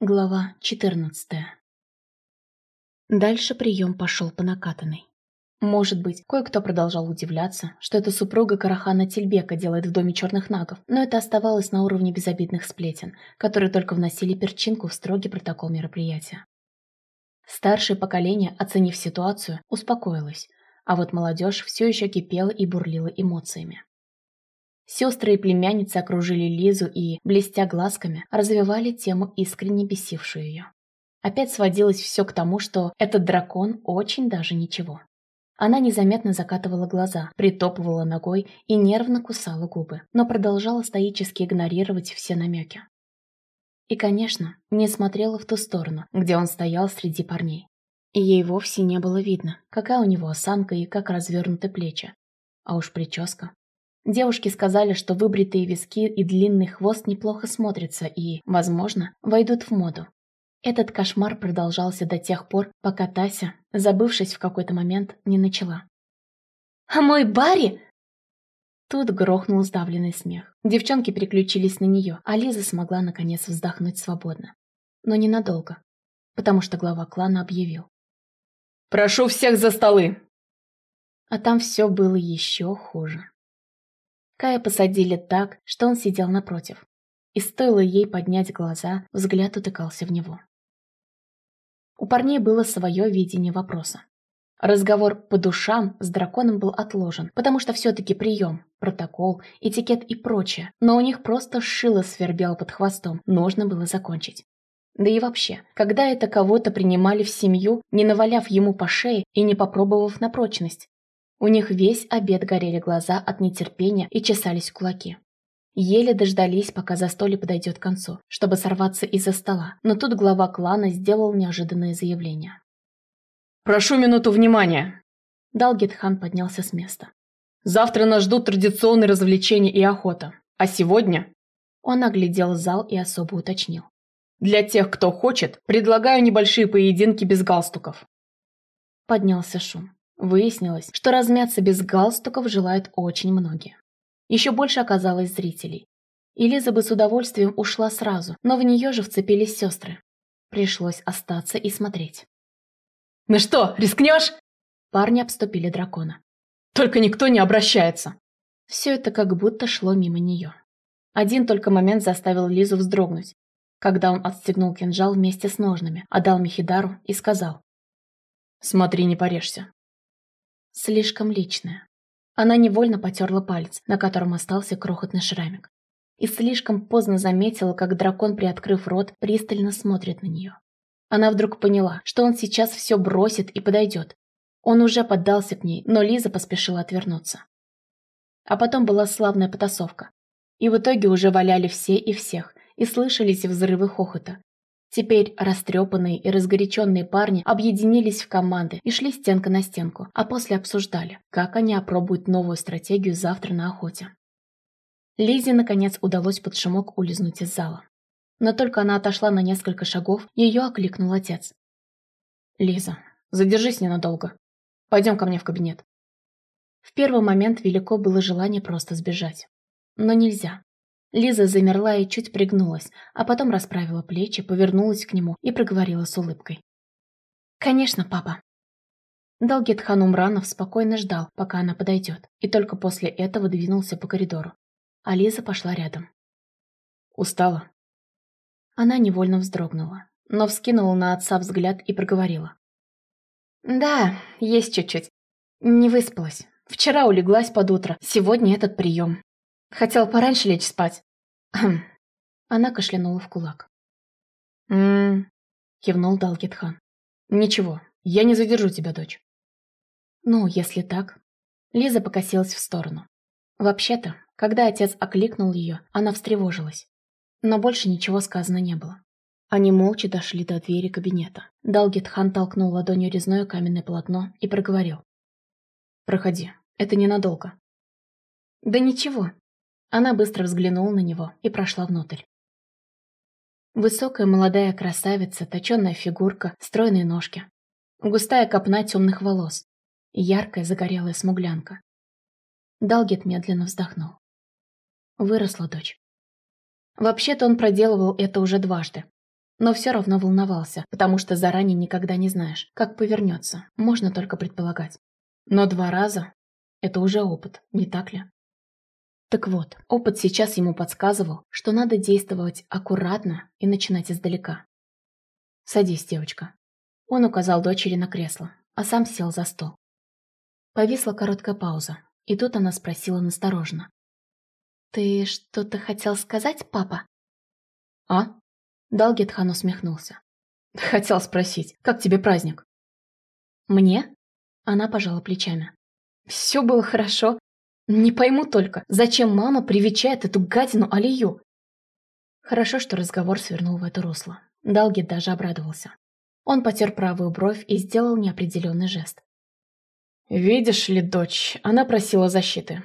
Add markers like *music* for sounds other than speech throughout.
Глава 14 Дальше прием пошел по накатанной. Может быть, кое-кто продолжал удивляться, что это супруга Карахана Тельбека делает в доме черных нагов, но это оставалось на уровне безобидных сплетен, которые только вносили перчинку в строгий протокол мероприятия. Старшее поколение, оценив ситуацию, успокоилось, а вот молодежь все еще кипела и бурлила эмоциями. Сестры и племянницы окружили Лизу и, блестя глазками, развивали тему, искренне бесившую ее. Опять сводилось все к тому, что этот дракон очень даже ничего. Она незаметно закатывала глаза, притопывала ногой и нервно кусала губы, но продолжала стоически игнорировать все намеки. И, конечно, не смотрела в ту сторону, где он стоял среди парней. И ей вовсе не было видно, какая у него осанка и как развернуты плечи. А уж прическа. Девушки сказали, что выбритые виски и длинный хвост неплохо смотрятся и, возможно, войдут в моду. Этот кошмар продолжался до тех пор, пока Тася, забывшись в какой-то момент, не начала. «А мой Барри!» Тут грохнул сдавленный смех. Девчонки переключились на нее, а Лиза смогла наконец вздохнуть свободно. Но ненадолго, потому что глава клана объявил. «Прошу всех за столы!» А там все было еще хуже. Кая посадили так, что он сидел напротив. И стоило ей поднять глаза, взгляд утыкался в него. У парней было свое видение вопроса. Разговор по душам с драконом был отложен, потому что все-таки прием, протокол, этикет и прочее, но у них просто шило свербело под хвостом, нужно было закончить. Да и вообще, когда это кого-то принимали в семью, не наваляв ему по шее и не попробовав на прочность, у них весь обед горели глаза от нетерпения и чесались кулаки. Еле дождались, пока застолье подойдет к концу, чтобы сорваться из-за стола, но тут глава клана сделал неожиданное заявление. «Прошу минуту внимания!» Далгетхан поднялся с места. «Завтра нас ждут традиционные развлечения и охота. А сегодня...» Он оглядел зал и особо уточнил. «Для тех, кто хочет, предлагаю небольшие поединки без галстуков». Поднялся шум. Выяснилось, что размяться без галстуков желают очень многие. Еще больше оказалось зрителей. Элиза бы с удовольствием ушла сразу, но в нее же вцепились сестры. Пришлось остаться и смотреть. «Ну что, рискнешь?» Парни обступили дракона. «Только никто не обращается!» Все это как будто шло мимо нее. Один только момент заставил Лизу вздрогнуть, когда он отстегнул кинжал вместе с ножными, отдал Мехидару и сказал. «Смотри, не порежься. Слишком личное. Она невольно потерла палец, на котором остался крохотный шрамик. И слишком поздно заметила, как дракон, приоткрыв рот, пристально смотрит на нее. Она вдруг поняла, что он сейчас все бросит и подойдет. Он уже поддался к ней, но Лиза поспешила отвернуться. А потом была славная потасовка. И в итоге уже валяли все и всех, и слышались взрывы хохота, Теперь растрепанные и разгоряченные парни объединились в команды и шли стенка на стенку, а после обсуждали, как они опробуют новую стратегию завтра на охоте. Лизе, наконец, удалось под шумок улизнуть из зала. Но только она отошла на несколько шагов, ее окликнул отец. «Лиза, задержись ненадолго. Пойдем ко мне в кабинет». В первый момент велико было желание просто сбежать. Но нельзя. Лиза замерла и чуть пригнулась, а потом расправила плечи, повернулась к нему и проговорила с улыбкой. «Конечно, папа». Далгетхан Умранов спокойно ждал, пока она подойдет, и только после этого двинулся по коридору. А Лиза пошла рядом. «Устала?» Она невольно вздрогнула, но вскинула на отца взгляд и проговорила. «Да, есть чуть-чуть. Не выспалась. Вчера улеглась под утро, сегодня этот прием. Хотел пораньше лечь спать. Хм. Она кашлянула в кулак. «М-м-м», кивнул Далгетхан. «Ничего, я не задержу тебя, дочь». «Ну, если так...» Лиза покосилась в сторону. Вообще-то, когда отец окликнул ее, она встревожилась. Но больше ничего сказано не было. Они молча дошли до двери кабинета. Далгетхан толкнул ладонью резное каменное полотно и проговорил. «Проходи, это ненадолго». «Да ничего, она быстро взглянула на него и прошла внутрь. Высокая молодая красавица, точенная фигурка, стройные ножки. Густая копна темных волос. Яркая загорелая смуглянка. Далгет медленно вздохнул. Выросла дочь. Вообще-то он проделывал это уже дважды. но все равно волновался, потому что заранее никогда не знаешь, как повернется, можно только предполагать. Но два раза – это уже опыт, не так ли? Так вот, опыт сейчас ему подсказывал, что надо действовать аккуратно и начинать издалека. «Садись, девочка». Он указал дочери на кресло, а сам сел за стол. Повисла короткая пауза, и тут она спросила настороженно. «Ты что-то хотел сказать, папа?» «А?» Далгетхан усмехнулся. *laughs* «Хотел спросить, как тебе праздник?» «Мне?» Она пожала плечами. «Все было хорошо. Не пойму только, зачем мама привечает эту гадину Алию?» Хорошо, что разговор свернул в это русло. Далгет даже обрадовался. Он потер правую бровь и сделал неопределенный жест. «Видишь ли, дочь, она просила защиты.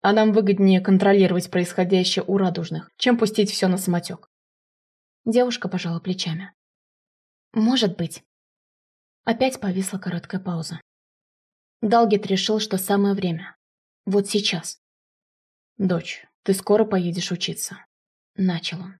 А нам выгоднее контролировать происходящее у радужных, чем пустить все на самотек. Девушка пожала плечами. «Может быть». Опять повисла короткая пауза. Далгет решил, что самое время. Вот сейчас. «Дочь, ты скоро поедешь учиться», — начал он.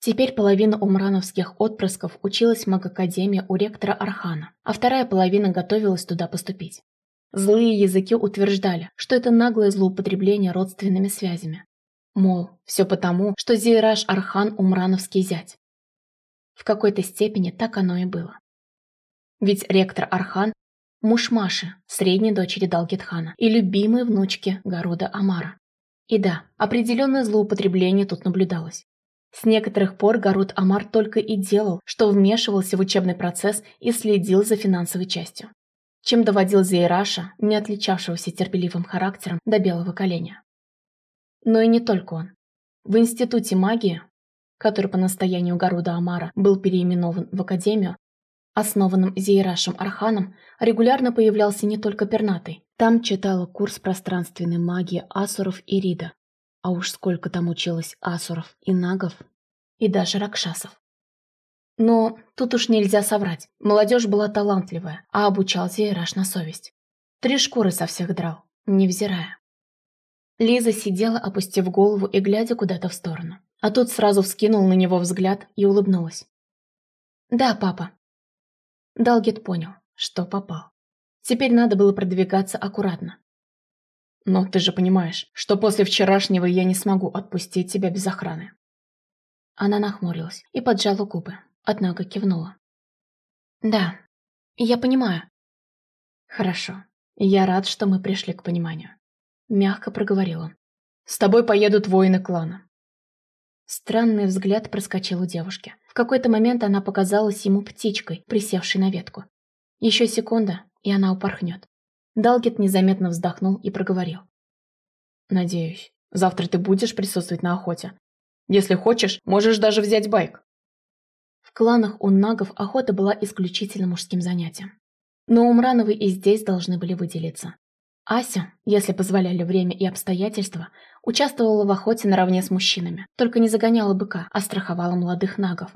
Теперь половина умрановских отпрысков училась в магакадемии у ректора Архана, а вторая половина готовилась туда поступить. Злые языки утверждали, что это наглое злоупотребление родственными связями, Мол, все потому, что Зейраж Архан Умрановский зять. В какой-то степени так оно и было. Ведь ректор Архан – муж Маши, средней дочери Далгетхана и любимой внучки Гаруда Амара. И да, определенное злоупотребление тут наблюдалось. С некоторых пор Гаруд Амар только и делал, что вмешивался в учебный процесс и следил за финансовой частью. Чем доводил Зейраша, не отличавшегося терпеливым характером, до белого коленя. Но и не только он. В Институте магии, который по настоянию Гаруда Амара был переименован в Академию, основанном Зейрашем Арханом, регулярно появлялся не только пернатый. Там читала курс пространственной магии асуров и рида. А уж сколько там училось асуров и нагов, и даже ракшасов. Но тут уж нельзя соврать. Молодежь была талантливая, а обучал Зейраш на совесть. Три шкуры со всех драл, невзирая. Лиза сидела, опустив голову и глядя куда-то в сторону. А тут сразу вскинул на него взгляд и улыбнулась. «Да, папа». Далгет понял, что попал. Теперь надо было продвигаться аккуратно. «Но ты же понимаешь, что после вчерашнего я не смогу отпустить тебя без охраны». Она нахмурилась и поджала губы, однако кивнула. «Да, я понимаю». «Хорошо. Я рад, что мы пришли к пониманию мягко проговорила. «С тобой поедут воины клана». Странный взгляд проскочил у девушки. В какой-то момент она показалась ему птичкой, присевшей на ветку. Еще секунда, и она упорхнет. Далгет незаметно вздохнул и проговорил. «Надеюсь, завтра ты будешь присутствовать на охоте. Если хочешь, можешь даже взять байк». В кланах у нагов охота была исключительно мужским занятием. Но Умрановы и здесь должны были выделиться. Ася, если позволяли время и обстоятельства, участвовала в охоте наравне с мужчинами, только не загоняла быка, а страховала молодых нагов.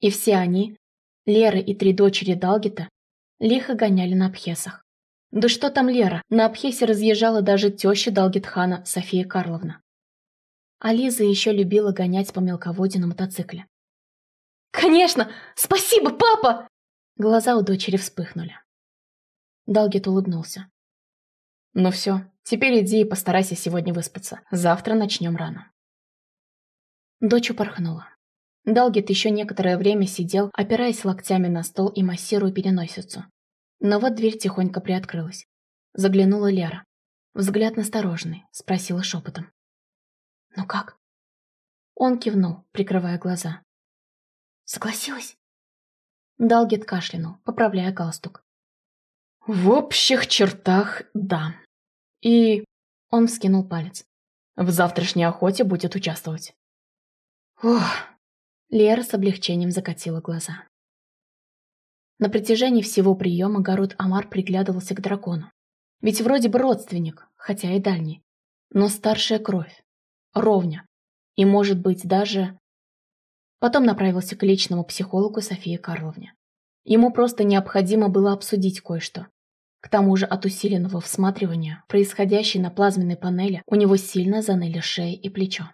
И все они, Лера и три дочери Далгита, лихо гоняли на Абхесах. Да что там Лера, на Абхесе разъезжала даже теща Далгитхана София Карловна. А Лиза еще любила гонять по мелководью на мотоцикле. «Конечно! Спасибо, папа!» Глаза у дочери вспыхнули. Далгит улыбнулся. Ну все, теперь иди и постарайся сегодня выспаться. Завтра начнем рано. Дочь упорхнула. Далгет еще некоторое время сидел, опираясь локтями на стол и массируя переносицу. Но вот дверь тихонько приоткрылась. Заглянула Лера. Взгляд настороженный, спросила шепотом. «Ну как?» Он кивнул, прикрывая глаза. «Согласилась?» Далгет кашлянул, поправляя галстук. «В общих чертах, да», и... Он вскинул палец. В завтрашней охоте будет участвовать. Ох. Лера с облегчением закатила глаза. На протяжении всего приема Гарут Амар приглядывался к дракону. Ведь вроде бы родственник, хотя и дальний. Но старшая кровь. Ровня. И, может быть, даже... Потом направился к личному психологу Софии Карловне. Ему просто необходимо было обсудить кое-что. К тому же от усиленного всматривания, происходящей на плазменной панели, у него сильно заныли шея и плечо.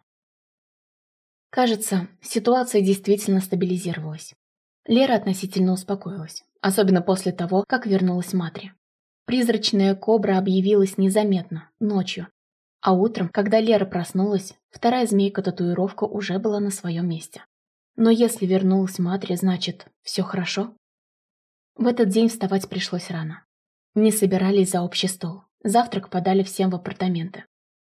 Кажется, ситуация действительно стабилизировалась. Лера относительно успокоилась, особенно после того, как вернулась Матри. Призрачная кобра объявилась незаметно, ночью, а утром, когда Лера проснулась, вторая змейка-татуировка уже была на своем месте. Но если вернулась Матри, значит, все хорошо? В этот день вставать пришлось рано. Не собирались за общий стол. Завтрак подали всем в апартаменты.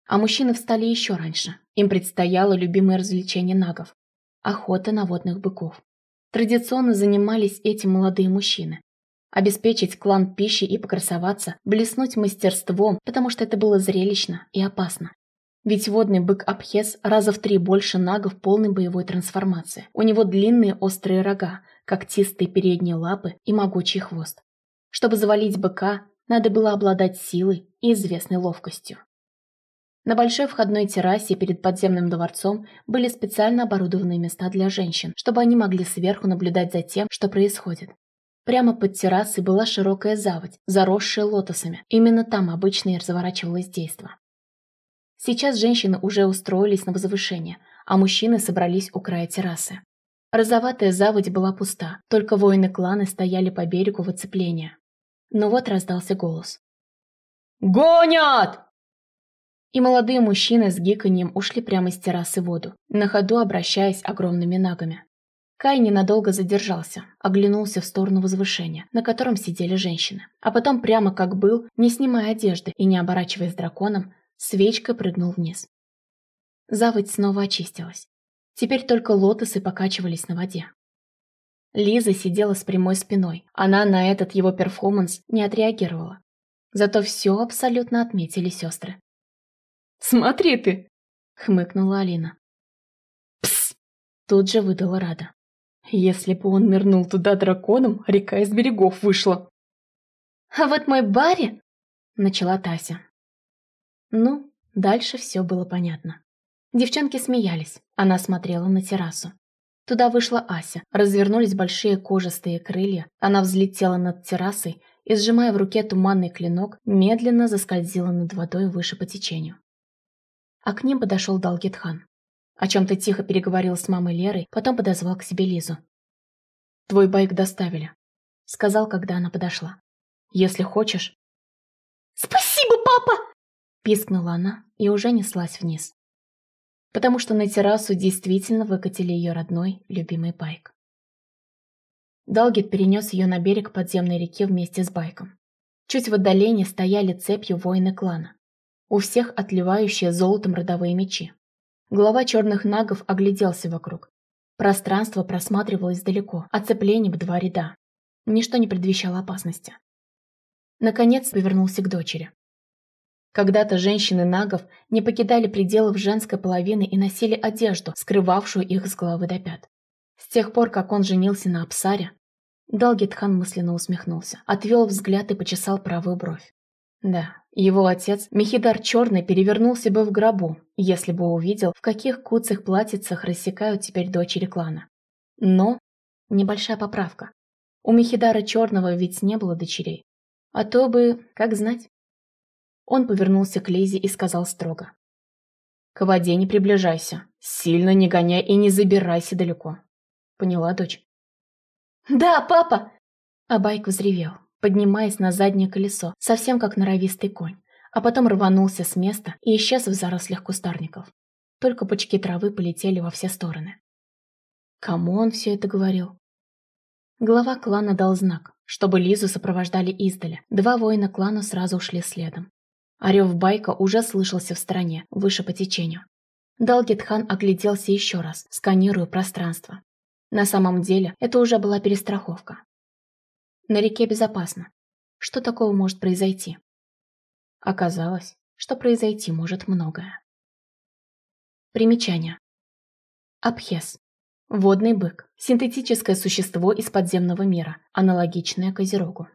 А мужчины встали еще раньше. Им предстояло любимое развлечение нагов – охота на водных быков. Традиционно занимались этим молодые мужчины. Обеспечить клан пищи и покрасоваться, блеснуть мастерством, потому что это было зрелищно и опасно. Ведь водный бык Абхес раза в три больше нагов полной боевой трансформации. У него длинные острые рога, когтистые передние лапы и могучий хвост. Чтобы завалить быка, надо было обладать силой и известной ловкостью. На большой входной террасе перед подземным дворцом были специально оборудованные места для женщин, чтобы они могли сверху наблюдать за тем, что происходит. Прямо под террасой была широкая заводь, заросшая лотосами. Именно там обычно и разворачивалось действо. Сейчас женщины уже устроились на возвышение, а мужчины собрались у края террасы. Розоватая заводь была пуста, только воины клана стояли по берегу в оцеплении. Но вот раздался голос. «Гонят!» И молодые мужчины с гиканьем ушли прямо с террасы в воду, на ходу обращаясь огромными нагами. Кай ненадолго задержался, оглянулся в сторону возвышения, на котором сидели женщины. А потом прямо как был, не снимая одежды и не оборачиваясь драконом, свечкой прыгнул вниз. Заводь снова очистилась. Теперь только лотосы покачивались на воде. Лиза сидела с прямой спиной. Она на этот его перформанс не отреагировала. Зато все абсолютно отметили сестры. Смотри ты!» — хмыкнула Алина. «Пс!» — тут же выдала Рада. «Если бы он нырнул туда драконом, река из берегов вышла». «А вот мой Барри!» — начала Тася. Ну, дальше все было понятно. Девчонки смеялись, она смотрела на террасу. Туда вышла Ася, развернулись большие кожистые крылья, она взлетела над террасой и, сжимая в руке туманный клинок, медленно заскользила над водой выше по течению. А к ним подошел Далгетхан. О чем-то тихо переговорил с мамой Лерой, потом подозвал к себе Лизу. «Твой байк доставили», — сказал, когда она подошла. «Если хочешь...» «Спасибо, папа!» — пискнула она и уже неслась вниз. Потому что на террасу действительно выкатили ее родной, любимый байк. Далгет перенес ее на берег подземной реки вместе с байком. Чуть в отдалении стояли цепью воины клана. У всех отливающие золотом родовые мечи. Глава черных нагов огляделся вокруг. Пространство просматривалось далеко, оцепление в два ряда. Ничто не предвещало опасности. Наконец повернулся к дочери. Когда-то женщины нагов не покидали пределов женской половины и носили одежду, скрывавшую их с головы до пят. С тех пор, как он женился на Апсаре, Далгетхан мысленно усмехнулся, отвел взгляд и почесал правую бровь. Да, его отец, Мехидар Черный, перевернулся бы в гробу, если бы увидел, в каких куцых платьицах рассекают теперь дочери клана. Но небольшая поправка. У Мехидара Черного ведь не было дочерей. А то бы, как знать. Он повернулся к Лизе и сказал строго. «К воде не приближайся, сильно не гоняй и не забирайся далеко». Поняла дочь? «Да, папа!» А Байк взревел поднимаясь на заднее колесо, совсем как норовистый конь, а потом рванулся с места и исчез в зарослях кустарников. Только пучки травы полетели во все стороны. Кому он все это говорил? Глава клана дал знак, чтобы Лизу сопровождали издали. Два воина клана сразу ушли следом. Орев байка уже слышался в стороне, выше по течению. Далгетхан огляделся еще раз, сканируя пространство. На самом деле, это уже была перестраховка. На реке безопасно. Что такого может произойти? Оказалось, что произойти может многое. Примечание. Абхес. Водный бык. Синтетическое существо из подземного мира, аналогичное козерогу.